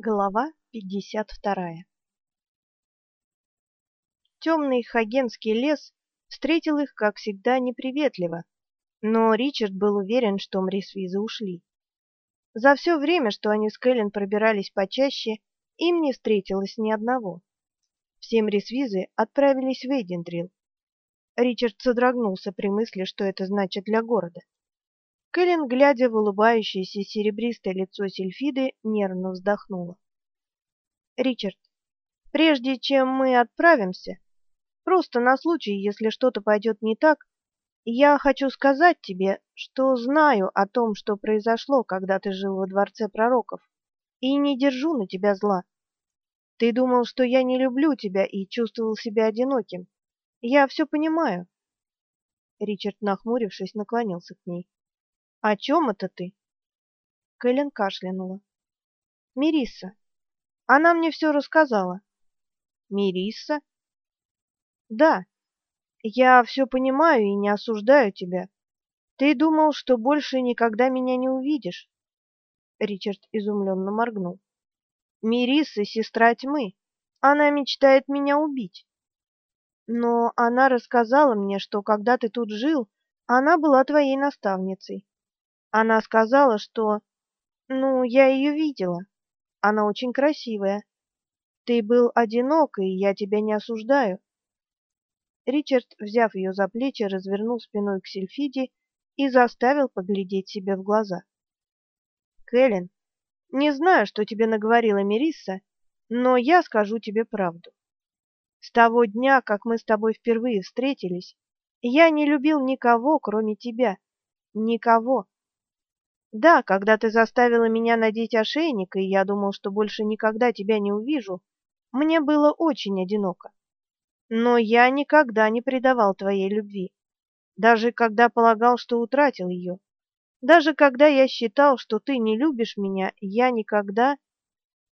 Глава 52 Темный Хагенский лес встретил их, как всегда, неприветливо, но Ричард был уверен, что мрисвизы ушли. За все время, что они с Кэлен пробирались почаще, им не встретилось ни одного. Все мрисвизы отправились в Эйдендрил. Ричард содрогнулся при мысли, что это значит для города. Кэлен, глядя в улыбающееся серебристое лицо Сильфиды, нервно вздохнула. Ричард, прежде чем мы отправимся, просто на случай, если что-то пойдет не так, я хочу сказать тебе, что знаю о том, что произошло, когда ты жил во дворце пророков, и не держу на тебя зла. Ты думал, что я не люблю тебя и чувствовал себя одиноким. Я все понимаю. Ричард, нахмурившись, наклонился к ней. О чем это ты? Кэлен кашлянула. Мирисса. Она мне все рассказала. Мирисса? Да. Я все понимаю и не осуждаю тебя. Ты думал, что больше никогда меня не увидишь? Ричард изумленно моргнул. Мирисса сестра тьмы. Она мечтает меня убить. Но она рассказала мне, что когда ты тут жил, она была твоей наставницей. Она сказала, что... Ну, я ее видела. Она очень красивая. Ты был одинок, и я тебя не осуждаю. Ричард, взяв ее за плечи, развернул спиной к Сильфиде и заставил поглядеть себе в глаза. Кэлен, не знаю, что тебе наговорила Мерисса, но я скажу тебе правду. С того дня, как мы с тобой впервые встретились, я не любил никого, кроме тебя. Никого. Да, когда ты заставила меня надеть ошейник, и я думал, что больше никогда тебя не увижу, мне было очень одиноко. Но я никогда не предавал твоей любви, даже когда полагал, что утратил ее. Даже когда я считал, что ты не любишь меня, я никогда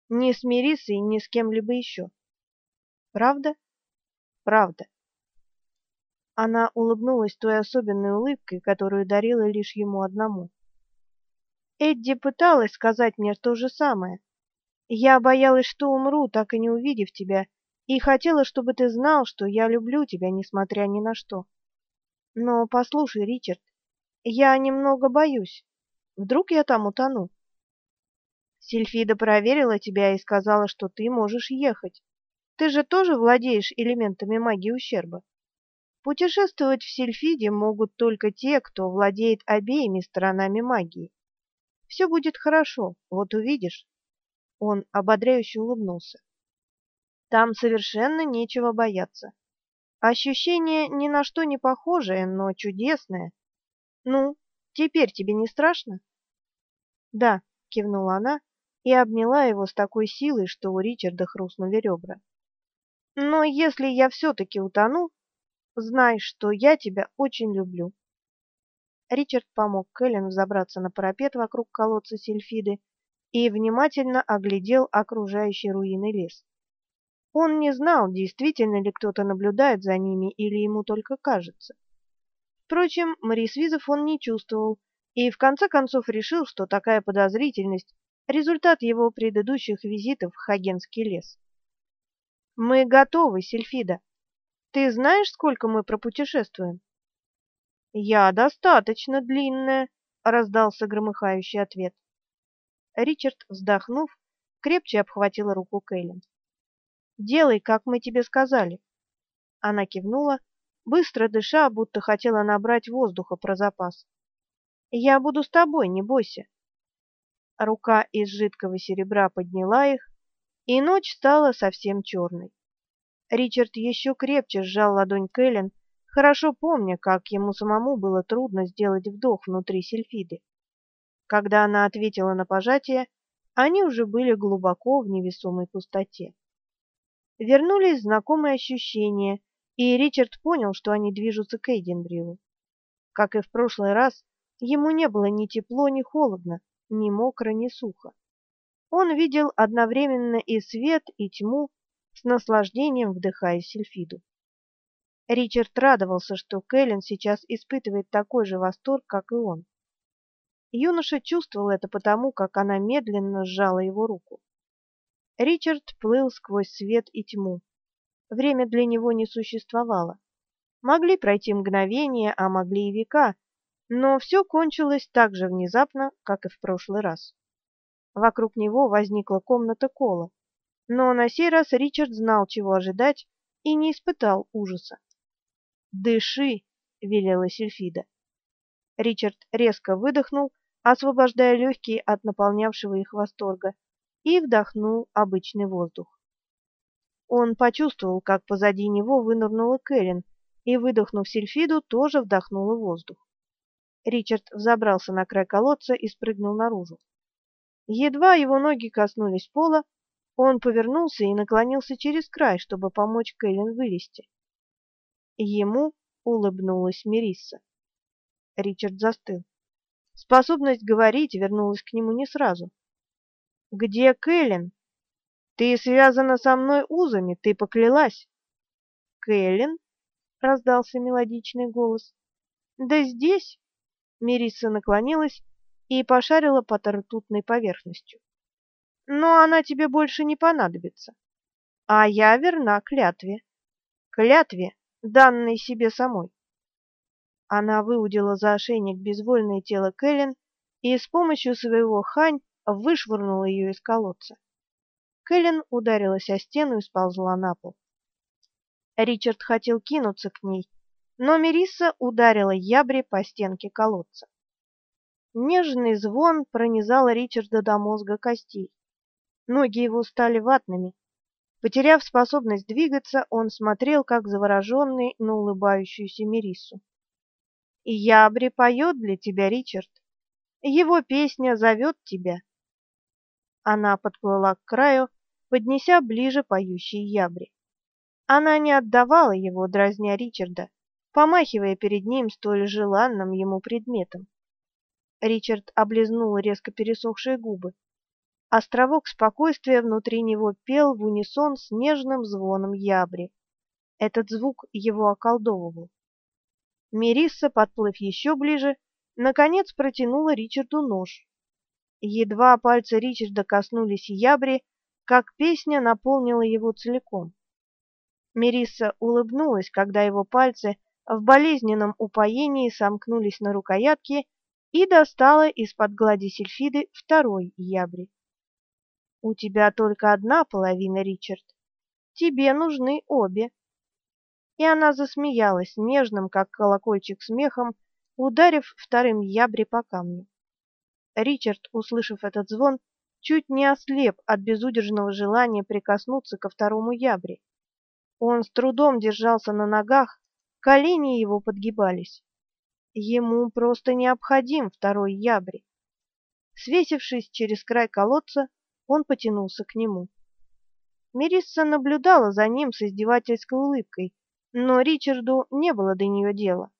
не с Мерисой, ни с кем-либо еще. Правда? Правда. Она улыбнулась той особенной улыбкой, которую дарила лишь ему одному. Эдди пыталась сказать мне то же самое. Я боялась, что умру, так и не увидев тебя, и хотела, чтобы ты знал, что я люблю тебя, несмотря ни на что. Но послушай, Ричард, я немного боюсь. Вдруг я там утону? Сильфида проверила тебя и сказала, что ты можешь ехать. Ты же тоже владеешь элементами магии ущерба. Путешествовать в Сильфиде могут только те, кто владеет обеими сторонами магии. Все будет хорошо, вот увидишь. Он ободряюще улыбнулся. Там совершенно нечего бояться. Ощущение ни на что не похожее, но чудесное. Ну, теперь тебе не страшно? Да, кивнула она и обняла его с такой силой, что у Ричарда хрустнули ребра. Но если я все-таки утону, знай, что я тебя очень люблю. Ричард помог Кэлен взобраться на парапет вокруг колодца Сильфиды и внимательно оглядел окружающий руины лес. Он не знал, действительно ли кто-то наблюдает за ними или ему только кажется. Впрочем, Морисвизов он не чувствовал и в конце концов решил, что такая подозрительность – результат его предыдущих визитов в Хагенский лес. «Мы готовы, Сильфида. Ты знаешь, сколько мы пропутешествуем?» Я достаточно длинная, раздался громыхающий ответ. Ричард, вздохнув, крепче обхватил руку Кэлен. Делай, как мы тебе сказали. Она кивнула, быстро дыша, будто хотела набрать воздуха про запас. Я буду с тобой, не бойся. Рука из жидкого серебра подняла их, и ночь стала совсем черной. Ричард еще крепче сжал ладонь Кэлен, хорошо помня, как ему самому было трудно сделать вдох внутри Сильфиды. Когда она ответила на пожатие, они уже были глубоко в невесомой пустоте. Вернулись знакомые ощущения, и Ричард понял, что они движутся к Эйденбрилу. Как и в прошлый раз, ему не было ни тепло, ни холодно, ни мокро, ни сухо. Он видел одновременно и свет, и тьму, с наслаждением вдыхая Сильфиду. Ричард радовался, что Кэлен сейчас испытывает такой же восторг, как и он. Юноша чувствовал это потому, как она медленно сжала его руку. Ричард плыл сквозь свет и тьму. Время для него не существовало. Могли пройти мгновения, а могли и века, но все кончилось так же внезапно, как и в прошлый раз. Вокруг него возникла комната Кола, но на сей раз Ричард знал, чего ожидать, и не испытал ужаса. "Дыши", велела Сильфида. Ричард резко выдохнул, освобождая легкие от наполнявшего их восторга, и вдохнул обычный воздух. Он почувствовал, как позади него вынырнула Кэлен, и, выдохнув Сильфиду, тоже вдохнула воздух. Ричард взобрался на край колодца и спрыгнул наружу. Едва его ноги коснулись пола, он повернулся и наклонился через край, чтобы помочь Кэлен вылезти. Ему улыбнулась Мерисса. Ричард застыл. Способность говорить вернулась к нему не сразу. Где Кэлен? Ты связана со мной узами, ты поклялась. Кэлен? раздался мелодичный голос. Да здесь. Мерисса наклонилась и пошарила по ртутной поверхностью. Но она тебе больше не понадобится. А я верна клятве. Клятве, данной себе самой. Она выудила за ошейник безвольное тело Кэлен и с помощью своего хань вышвырнула ее из колодца. Кэлен ударилась о стену и сползла на пол. Ричард хотел кинуться к ней, но Мерисса ударила ябри по стенке колодца. Нежный звон пронизал Ричарда до мозга костей. Ноги его стали ватными. Потеряв способность двигаться, он смотрел, как завороженный, на улыбающуюся Мериссу. Ябри поет для тебя, Ричард. Его песня зовет тебя. Она подплыла к краю, поднеся ближе поющий ябри. Она не отдавала его, дразня Ричарда, помахивая перед ним столь желанным ему предметом. Ричард облизнул резко пересохшие губы. Островок спокойствия внутри него пел в унисон с нежным звоном ябри. Этот звук его околдовывал. Мерисса, подплыв еще ближе, наконец протянула Ричарду нож. Едва пальцы Ричарда коснулись ябри, как песня наполнила его целиком. Мерисса улыбнулась, когда его пальцы в болезненном упоении сомкнулись на рукоятке и достала из-под глади сильфиды второй ябри. У тебя только одна половина, Ричард. Тебе нужны обе и она засмеялась нежным, как колокольчик, смехом, ударив вторым ябри по камню. Ричард, услышав этот звон, чуть не ослеп от безудержного желания прикоснуться ко второму ябре. Он с трудом держался на ногах, колени его подгибались. Ему просто необходим второй ябри. Свесившись через край колодца, он потянулся к нему. Мерисса наблюдала за ним с издевательской улыбкой, но Ричарду не было до нее дела.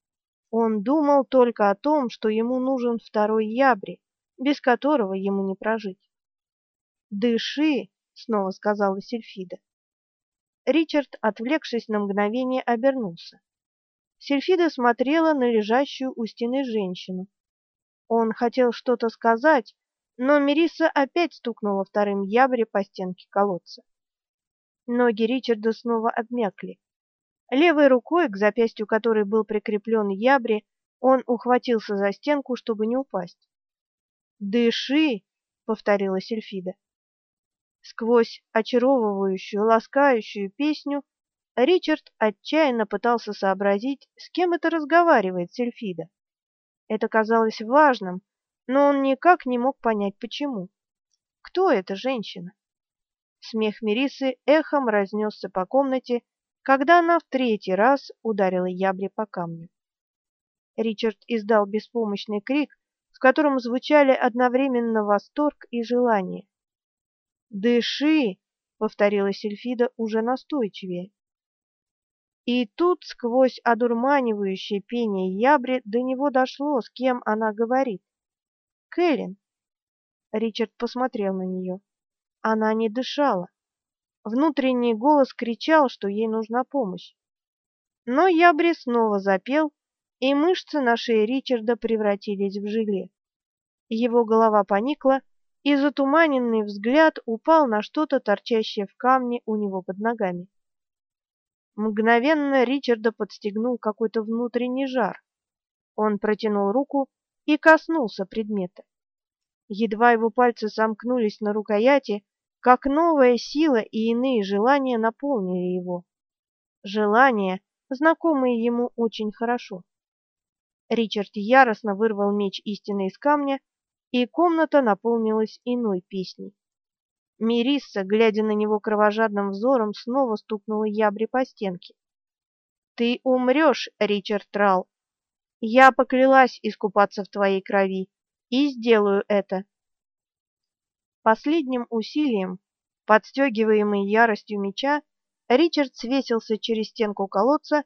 Он думал только о том, что ему нужен второй ябри, без которого ему не прожить. "Дыши", снова сказала Сильфида. Ричард, отвлекшись на мгновение, обернулся. Сильфида смотрела на лежащую у стены женщину. Он хотел что-то сказать, но Мерисса опять стукнула вторым ябре по стенке колодца. Ноги Ричарда снова обмякли. Левой рукой, к запястью которой был прикреплен ябри, он ухватился за стенку, чтобы не упасть. "Дыши", повторила Сильфида. Сквозь очаровывающую, ласкающую песню Ричард отчаянно пытался сообразить, с кем это разговаривает Сильфида. Это казалось важным, но он никак не мог понять почему. Кто эта женщина? Смех Мерисы эхом разнесся по комнате, когда она в третий раз ударила ябри по камню. Ричард издал беспомощный крик, в котором звучали одновременно восторг и желание. "Дыши", повторила Сильфида уже настойчивее. И тут сквозь одурманивающее пение ябри до него дошло, с кем она говорит. Кэлен. Ричард посмотрел на нее. Она не дышала. Внутренний голос кричал, что ей нужна помощь. Но Ябри снова запел, и мышцы на шее Ричарда превратились в желе. Его голова поникла, и затуманенный взгляд упал на что-то, торчащее в камне у него под ногами. Мгновенно Ричарда подстегнул какой-то внутренний жар. Он протянул руку и коснулся предмета. Едва его пальцы сомкнулись на рукояти, как новая сила и иные желания наполнили его. Желания, знакомые ему очень хорошо. Ричард яростно вырвал меч истины из камня, и комната наполнилась иной песней. Мирисса, глядя на него кровожадным взором, снова стукнула ябри по стенке. «Ты умрешь, Ричард Трал. Я поклялась искупаться в твоей крови и сделаю это». Последним усилием, подстегиваемый яростью меча, Ричард свесился через стенку колодца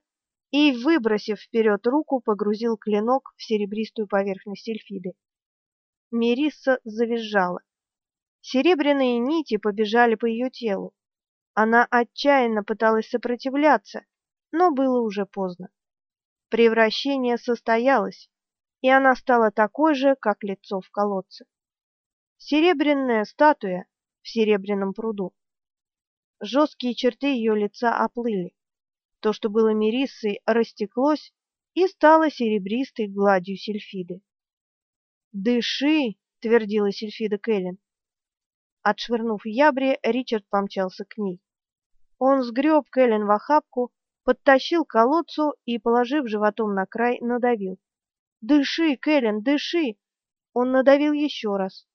и, выбросив вперед руку, погрузил клинок в серебристую поверхность эльфиды. Мирисса завизжала. Серебряные нити побежали по ее телу. Она отчаянно пыталась сопротивляться, но было уже поздно. Превращение состоялось, и она стала такой же, как лицо в колодце. Серебряная статуя в серебряном пруду. Жесткие черты ее лица оплыли. То, что было Мириссой, растеклось и стало серебристой гладью сельфиды. «Дыши!» — твердила Сильфида Кэлен. Отшвырнув ябри, Ричард помчался к ней. Он сгреб Кэлен в охапку, подтащил к колодцу и, положив животом на край, надавил. «Дыши, Кэлен, дыши!» Он надавил еще раз.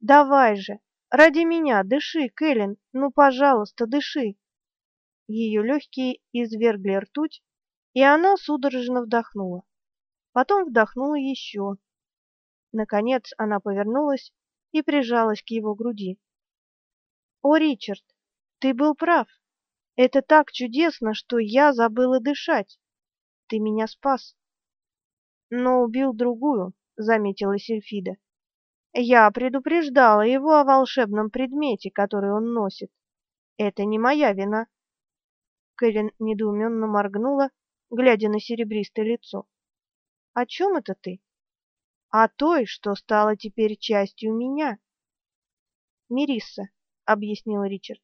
«Давай же! Ради меня дыши, Кэлен! Ну, пожалуйста, дыши!» Ее легкие извергли ртуть, и она судорожно вдохнула. Потом вдохнула еще. Наконец она повернулась и прижалась к его груди. «О, Ричард, ты был прав. Это так чудесно, что я забыла дышать. Ты меня спас». «Но убил другую», — заметила Сильфида. «Я предупреждала его о волшебном предмете, который он носит. Это не моя вина». Кэлен недоуменно моргнула, глядя на серебристое лицо. «О чем это ты?» а той, что стала теперь частью меня. Мирисса, объяснил Ричард.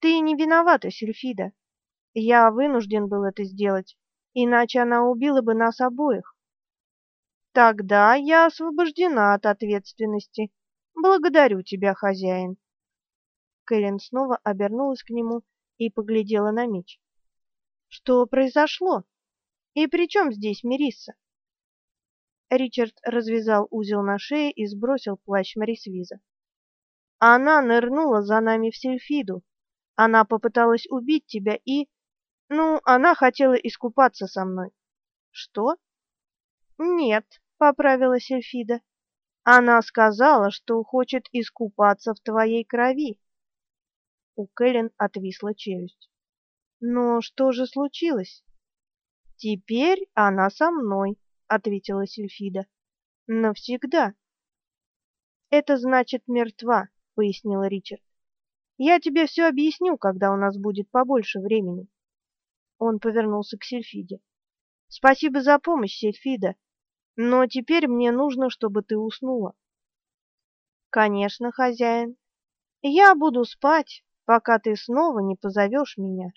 Ты не виновата, Сильфида. Я вынужден был это сделать, иначе она убила бы нас обоих. Тогда я освобождена от ответственности. Благодарю тебя, хозяин. Кэлен снова обернулась к нему и поглядела на меч. Что произошло? И при чем здесь Мирисса? Ричард развязал узел на шее и сбросил плащ Марисвиза. Она нырнула за нами в Сильфиду. Она попыталась убить тебя и... Ну, она хотела искупаться со мной. Что? Нет, поправила Сильфида. Она сказала, что хочет искупаться в твоей крови. У Кэлен отвисла челюсть. Но что же случилось? Теперь она со мной ответила Сильфида. Навсегда. Это значит мертва, пояснила Ричард. Я тебе все объясню, когда у нас будет побольше времени. Он повернулся к Сильфиде. Спасибо за помощь, Сильфида. Но теперь мне нужно, чтобы ты уснула. Конечно, хозяин. Я буду спать, пока ты снова не позовешь меня.